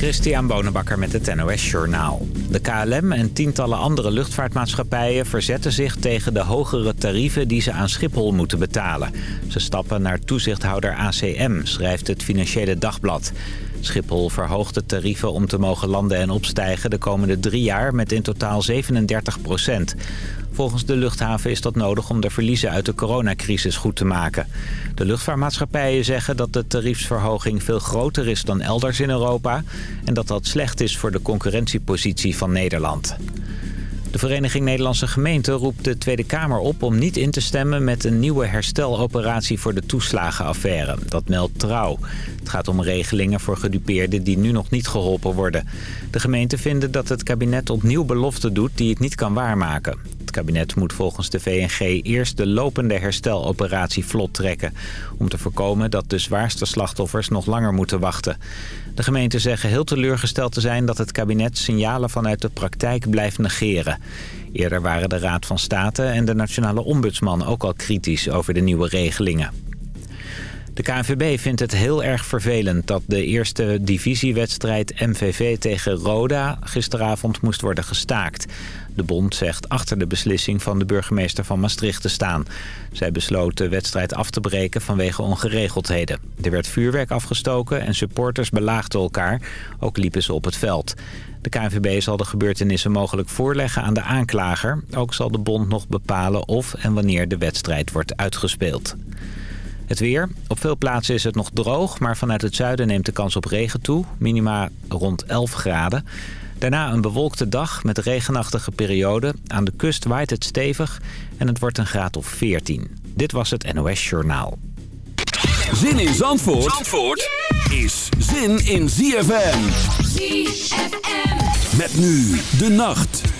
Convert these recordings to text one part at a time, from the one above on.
Christian Bonenbakker met het NOS Journaal. De KLM en tientallen andere luchtvaartmaatschappijen verzetten zich tegen de hogere tarieven die ze aan Schiphol moeten betalen. Ze stappen naar toezichthouder ACM, schrijft het Financiële Dagblad. Schiphol verhoogt de tarieven om te mogen landen en opstijgen de komende drie jaar met in totaal 37 procent. Volgens de luchthaven is dat nodig om de verliezen uit de coronacrisis goed te maken. De luchtvaartmaatschappijen zeggen dat de tariefsverhoging veel groter is dan elders in Europa... en dat dat slecht is voor de concurrentiepositie van Nederland. De Vereniging Nederlandse Gemeenten roept de Tweede Kamer op om niet in te stemmen met een nieuwe hersteloperatie voor de toeslagenaffaire. Dat meldt Trouw. Het gaat om regelingen voor gedupeerden die nu nog niet geholpen worden. De gemeenten vinden dat het kabinet opnieuw beloften doet die het niet kan waarmaken. Het kabinet moet volgens de VNG eerst de lopende hersteloperatie vlot trekken... om te voorkomen dat de zwaarste slachtoffers nog langer moeten wachten. De gemeenten zeggen heel teleurgesteld te zijn dat het kabinet signalen vanuit de praktijk blijft negeren. Eerder waren de Raad van State en de Nationale Ombudsman ook al kritisch over de nieuwe regelingen. De KNVB vindt het heel erg vervelend dat de eerste divisiewedstrijd MVV tegen Roda gisteravond moest worden gestaakt. De bond zegt achter de beslissing van de burgemeester van Maastricht te staan. Zij besloot de wedstrijd af te breken vanwege ongeregeldheden. Er werd vuurwerk afgestoken en supporters belaagden elkaar. Ook liepen ze op het veld. De KNVB zal de gebeurtenissen mogelijk voorleggen aan de aanklager. Ook zal de bond nog bepalen of en wanneer de wedstrijd wordt uitgespeeld. Het weer. Op veel plaatsen is het nog droog, maar vanuit het zuiden neemt de kans op regen toe. Minima rond 11 graden. Daarna een bewolkte dag met regenachtige perioden. Aan de kust waait het stevig en het wordt een graad of 14. Dit was het NOS Journaal. Zin in Zandvoort, Zandvoort is zin in ZFM. ZFM. Met nu de nacht.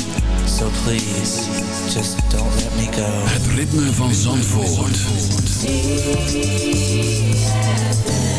So please, just don't let me go. Het ritme van Zandvoort. There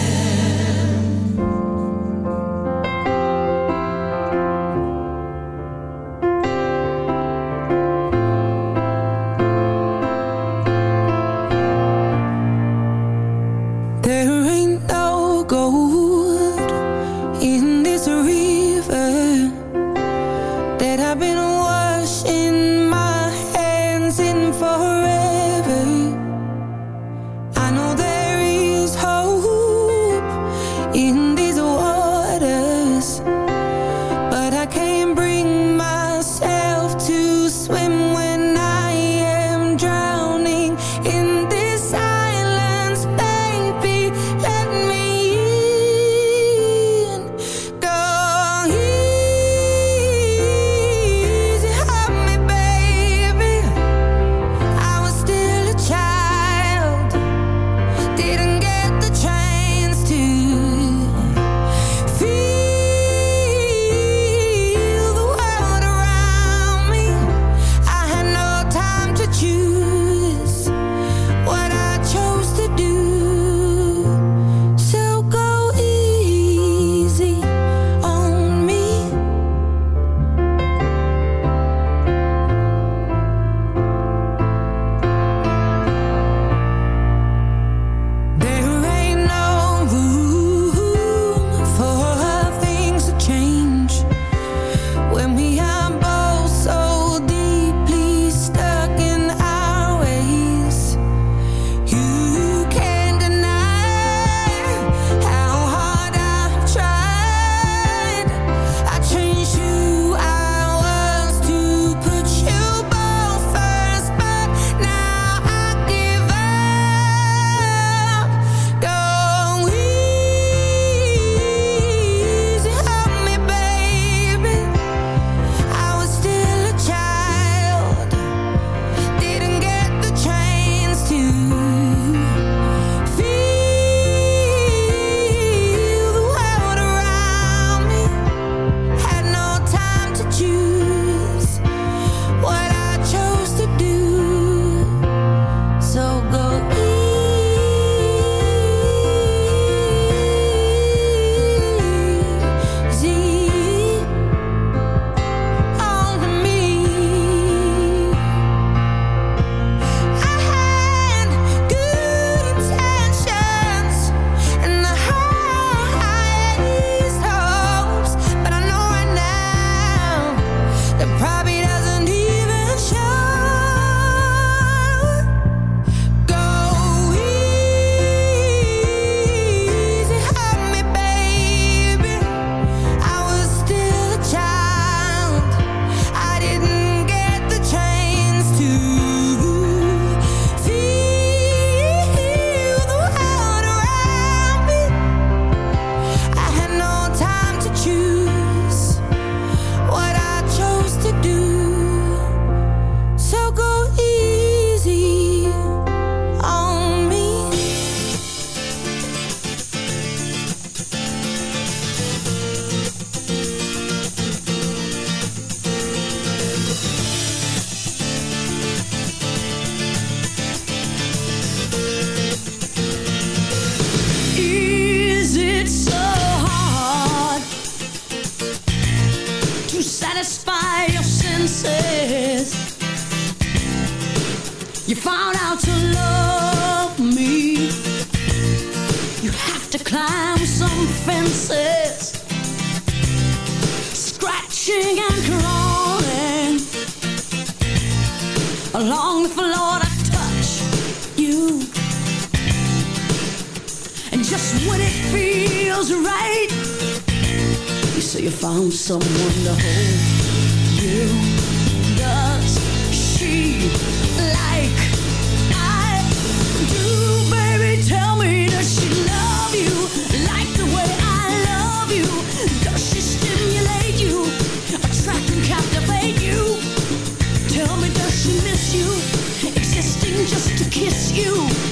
and crawling along the floor to touch you. And just when it feels right, you say you found someone to hold you. kiss you.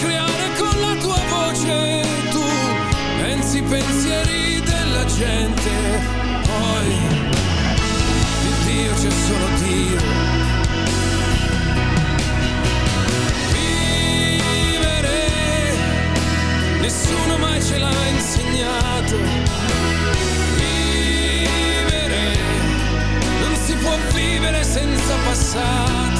creare con la tua voce tu pensi i pensieri della gente poi il Dio c'è solo Dio. Vivere nessuno mai ce l'ha insegnato. Vivere non si può vivere senza passato.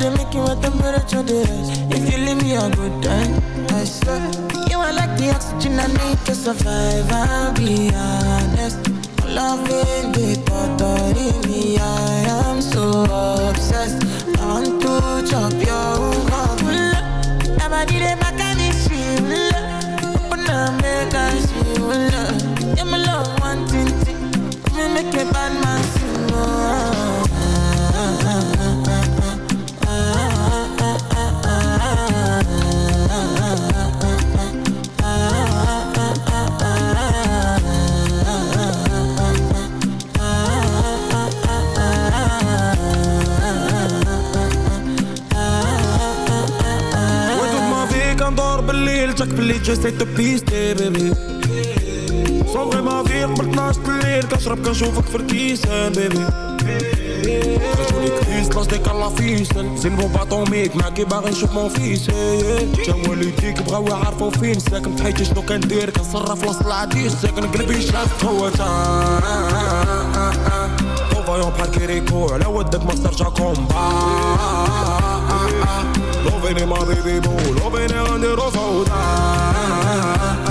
Know the rest. If you leave me a good time, I swear. You are like the oxygen I need to survive. I'll be honest. Loving the thought of me, I am so obsessed. I want to chop your heart. Did it back and it's real. Open up, make us feel. Yeah, my love, one thing, thing. Me make a bad man sing. كندور بالليل جاك باللي جيسي تبيستي بيبي صوغي ما في قبل 12 الليل كنشرب كنشوفك في الكيسان بيبي خرجوني كريس لاش ديك الله فيسن زين بو باطوميك معاكي باغي نشوف مون فيس جا والديك بغاو يعرفو فين ساكن تحيتي شنو كندير كنصرف وسط العديس ساكن قلبي شاف قوة فايون بحال كيريكو على ودك ما ترجع كومبا Love in my baby boo, love in on the road. Ah, ah, ah.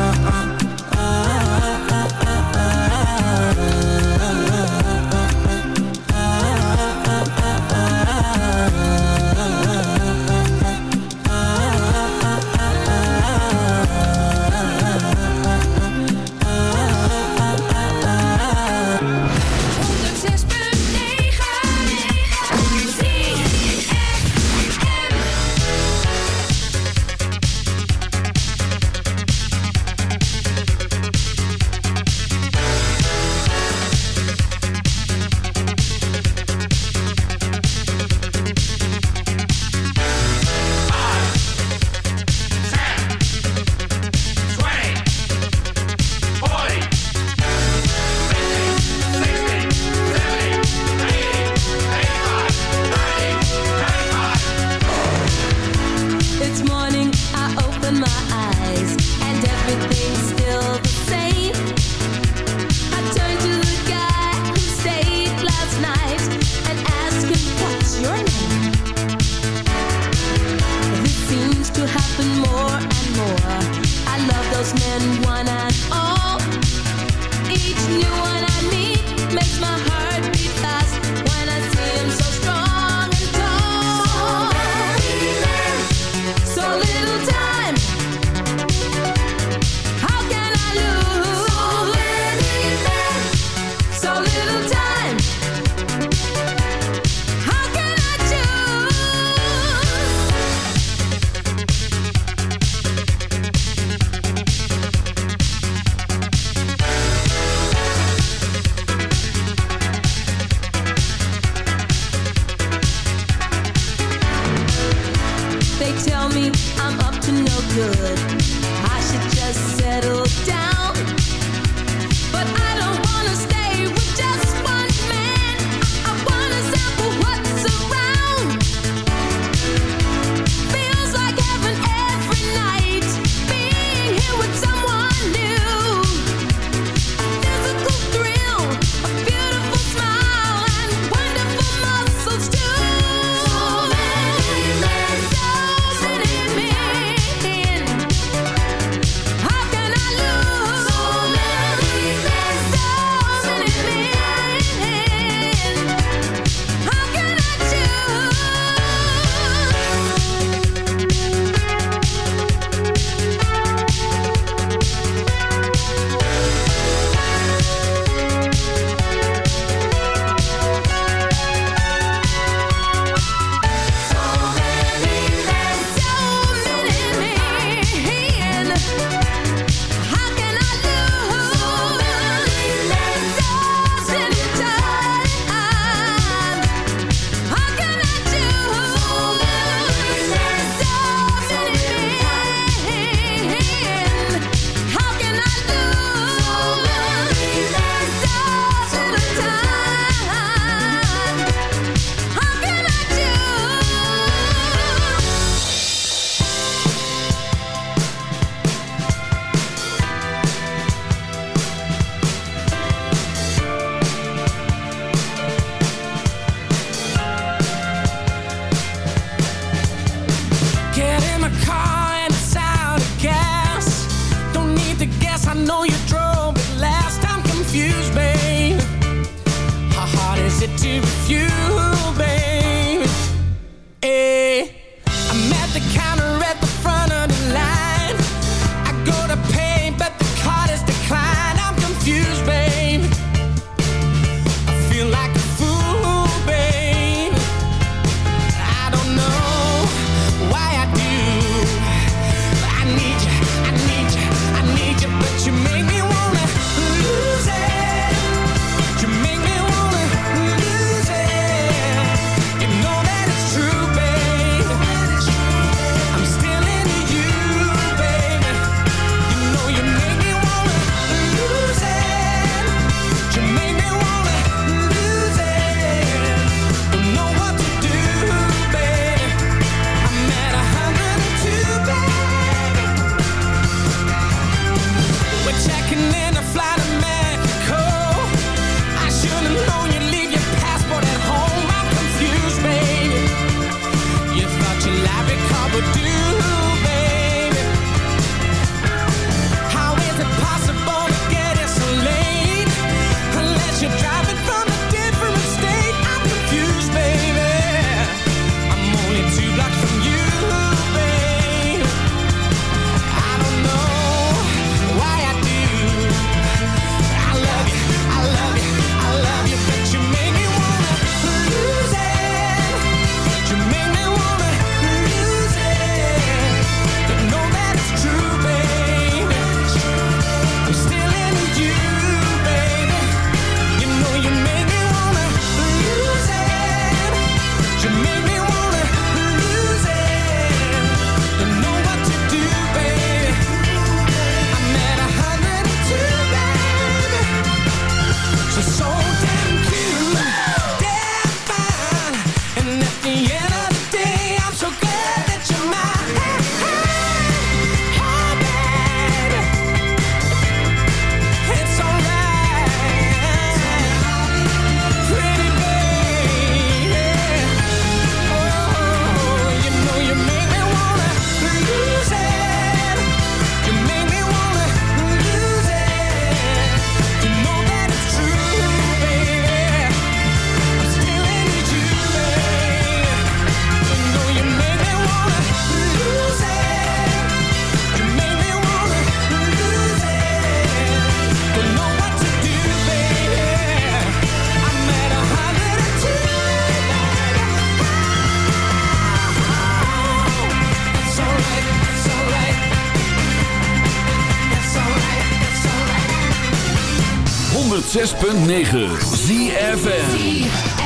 106.9 ZFM.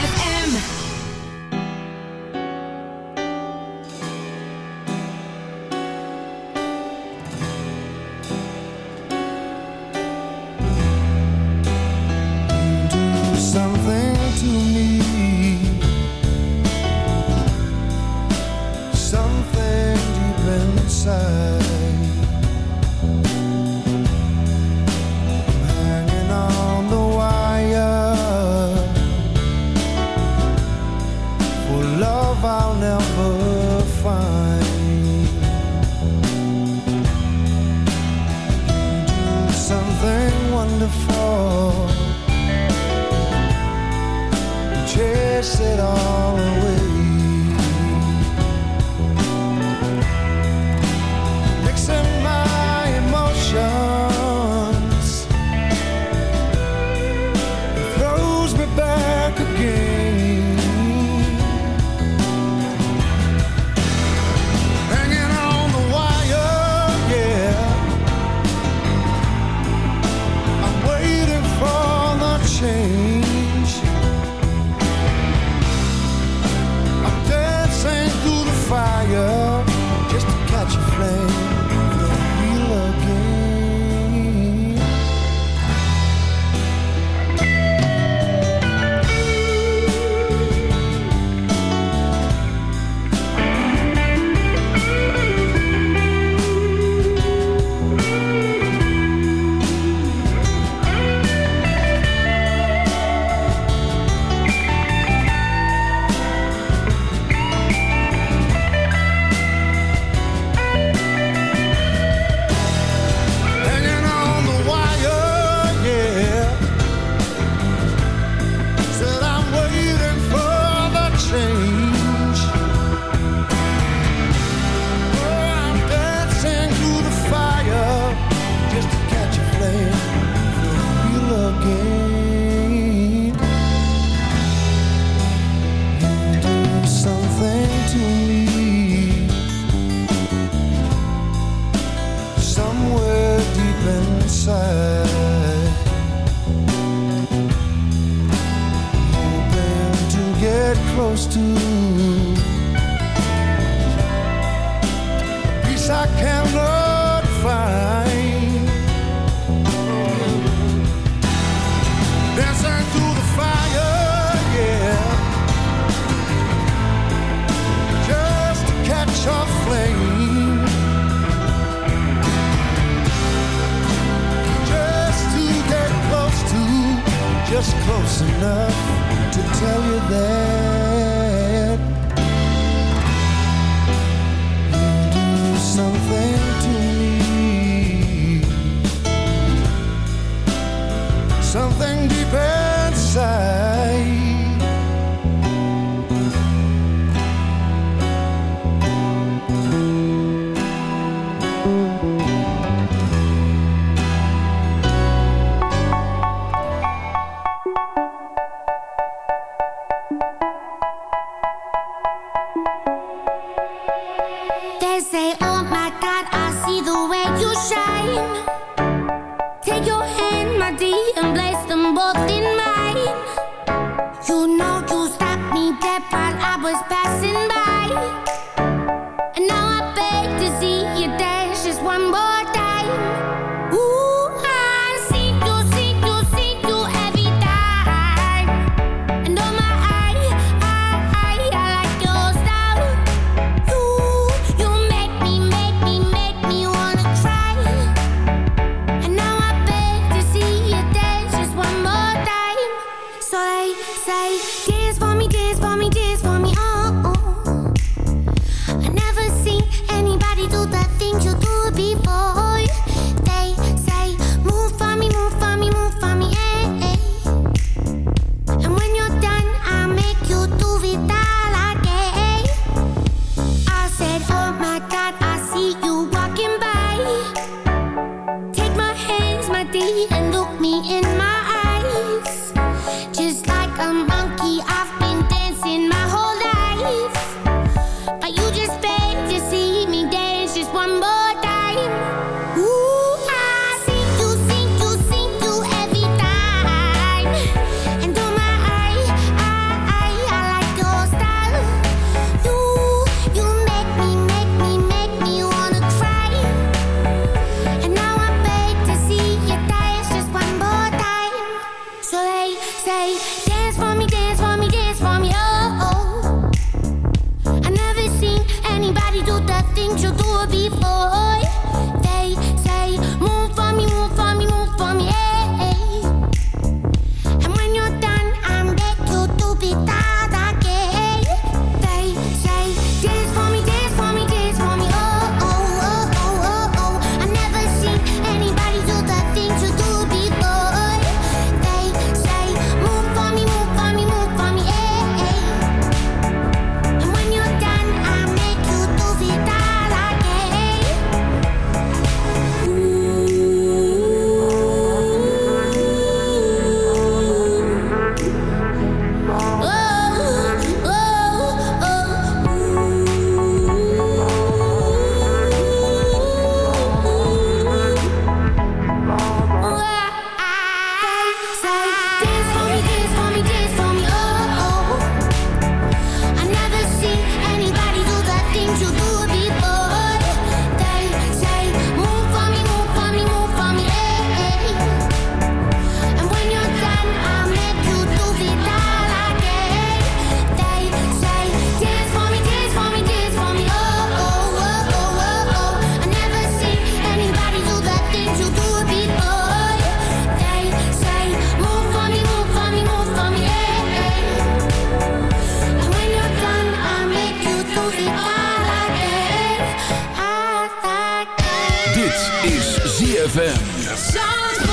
ZFM.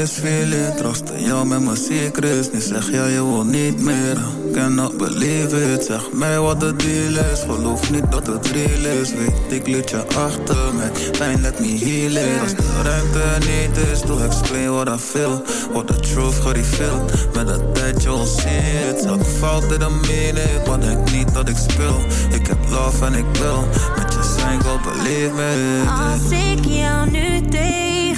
this feeling Trostte jou met mijn secrets. Nu zeg jij je wil niet meer. Cannot believe it. Zeg mij wat de deal is. Geloof niet dat het real is. Weet ik liet je achter Met pijn let me heal it. Als de ruimte niet is To explain what I feel. What the truth gereveeld Met de tijd see it. Elke fout in de meaning Wat denk niet dat ik speel. Ik heb love en ik wil Met je zijn go believe me Als ik jou nu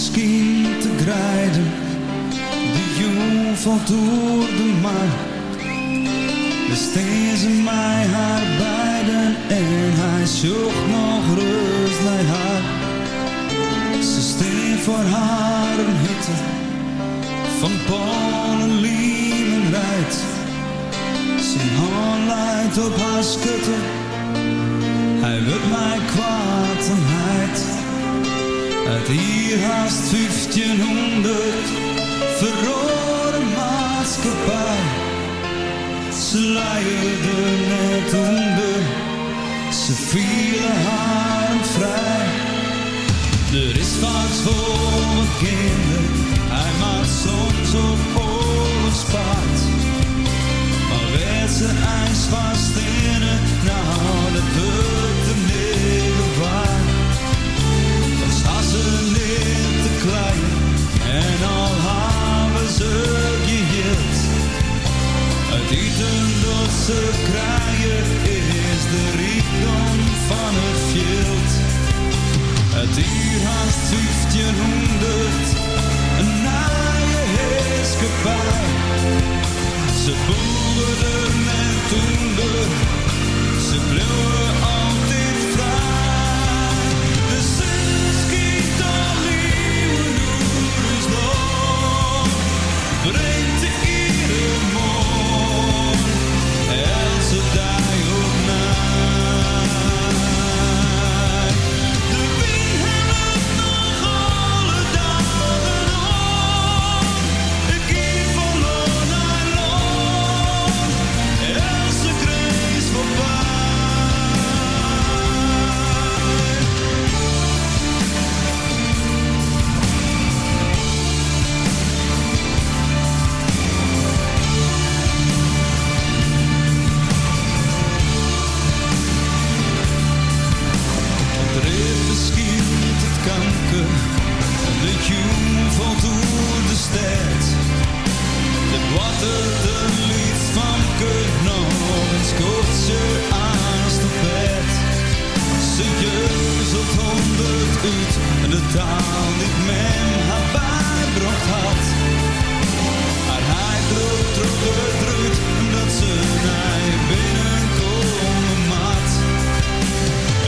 misschien te grijden, de jong valt door de. Besteed ze mij haar beiden en hij zocht nog rust naar haar. Ze steen voor haar een hutte van Polen, Liemen rijdt. Zijn hand leidt op haar schutte, hij wil mij kwaad en heid. Uit hier haast 1500 verrode maatschappij. Ze leiden net onder, ze vielen haar vrij. Er is wat voor kinderen, hij maakt soms op oorlogspaard. Maar werd ze ijs vast in het, nou dat de middel geheeld. Het eten dat ze kraaien is de rijkdom van het veld. Het hier haast 1500, een naaie heerskepaar. Ze boeren en toender, ze bleven altijd vrij. schort ze aan het bed. Ze jeuzelt honderd uit de taal die men haar bijbracht had. Maar hij droog droog gedrukt dat ze mij binnenkomen mat.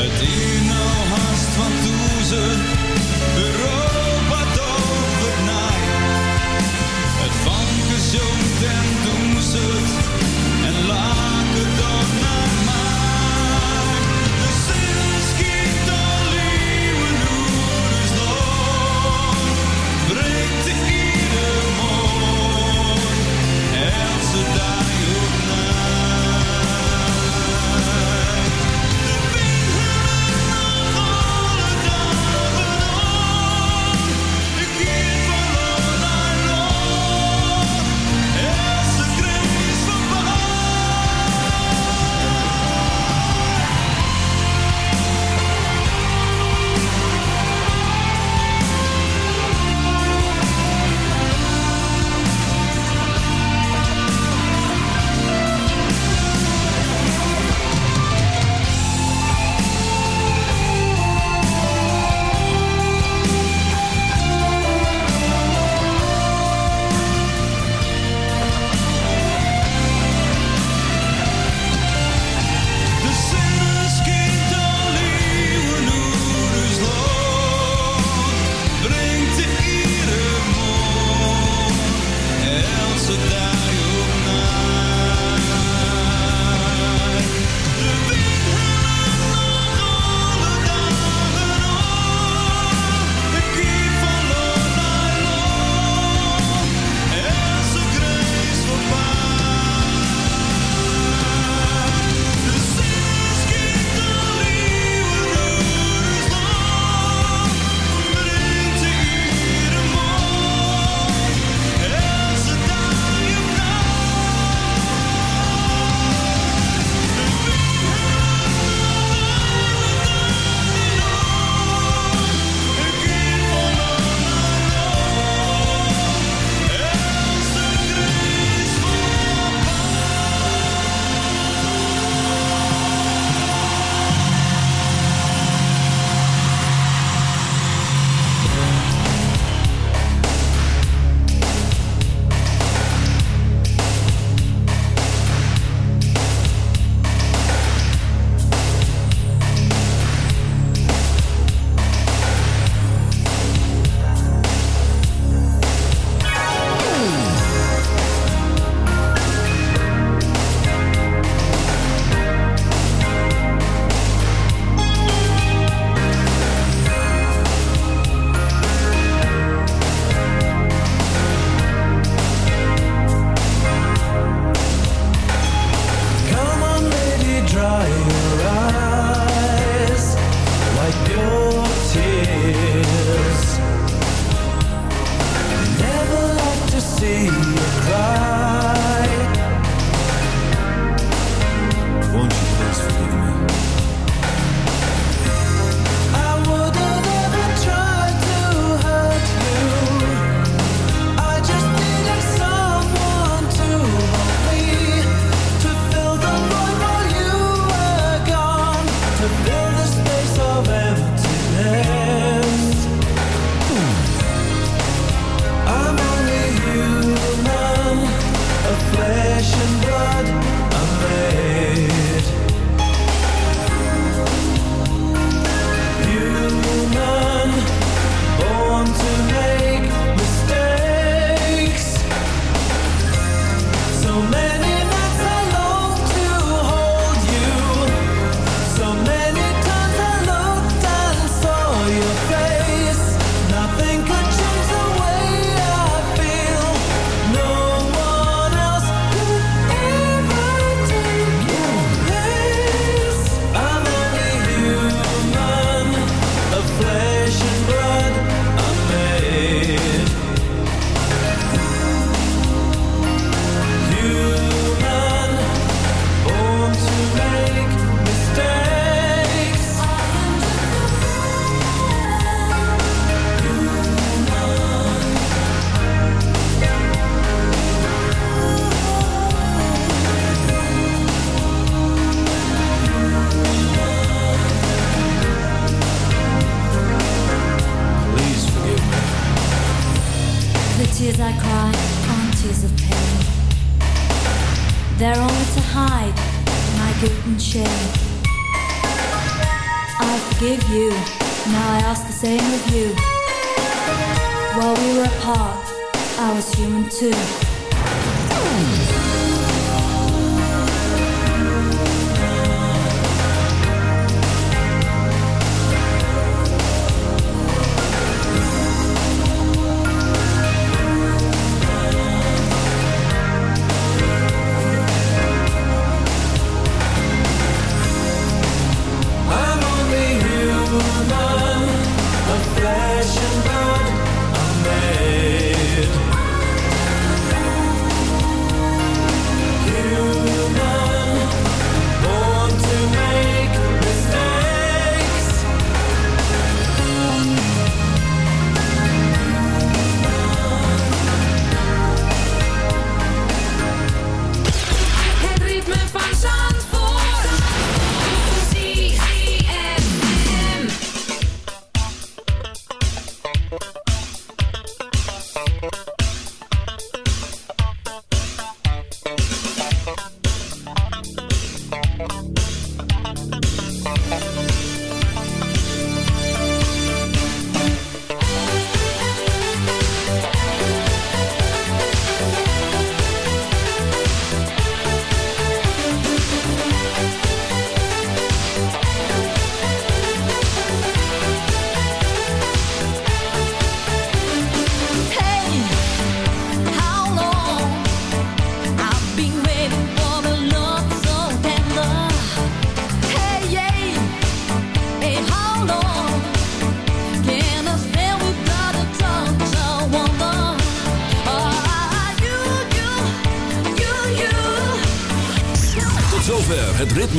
Het in nou haast van Toezen. euro.